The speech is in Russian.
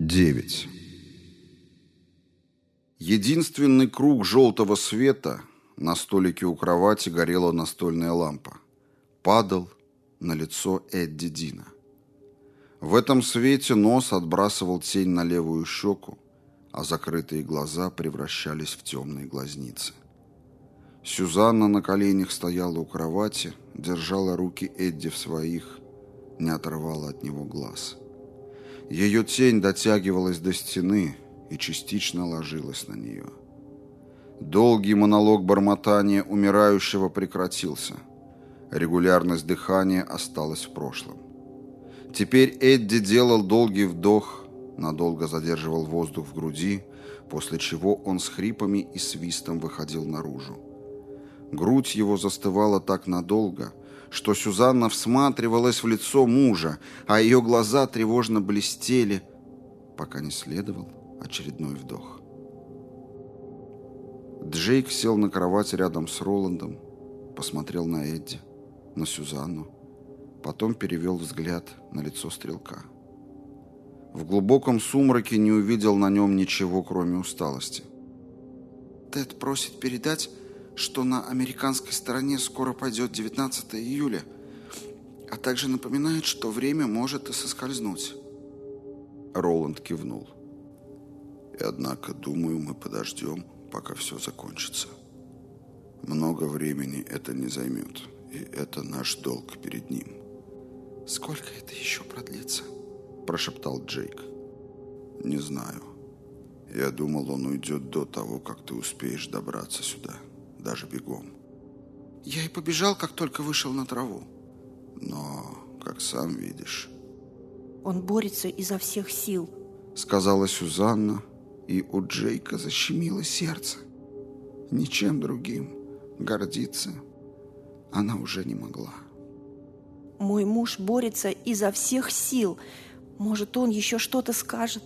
9. Единственный круг желтого света на столике у кровати горела настольная лампа. Падал на лицо Эдди Дина. В этом свете нос отбрасывал тень на левую щеку, а закрытые глаза превращались в темные глазницы. Сюзанна на коленях стояла у кровати, держала руки Эдди в своих, не оторвала от него глаз. — ее тень дотягивалась до стены и частично ложилась на нее. Долгий монолог бормотания умирающего прекратился. Регулярность дыхания осталась в прошлом. Теперь Эдди делал долгий вдох, надолго задерживал воздух в груди, после чего он с хрипами и свистом выходил наружу. Грудь его застывала так надолго, что Сюзанна всматривалась в лицо мужа, а ее глаза тревожно блестели, пока не следовал очередной вдох. Джейк сел на кровать рядом с Роландом, посмотрел на Эдди, на Сюзанну, потом перевел взгляд на лицо стрелка. В глубоком сумраке не увидел на нем ничего, кроме усталости. «Тед просит передать, что на американской стороне скоро пойдет 19 июля, а также напоминает, что время может и соскользнуть. Роланд кивнул. И однако, думаю, мы подождем, пока все закончится. Много времени это не займет, и это наш долг перед ним. «Сколько это еще продлится?» – прошептал Джейк. «Не знаю. Я думал, он уйдет до того, как ты успеешь добраться сюда» даже бегом. Я и побежал, как только вышел на траву. Но, как сам видишь... Он борется изо всех сил, сказала Сюзанна, и у Джейка защемило сердце. Ничем другим гордиться она уже не могла. Мой муж борется изо всех сил. Может, он еще что-то скажет.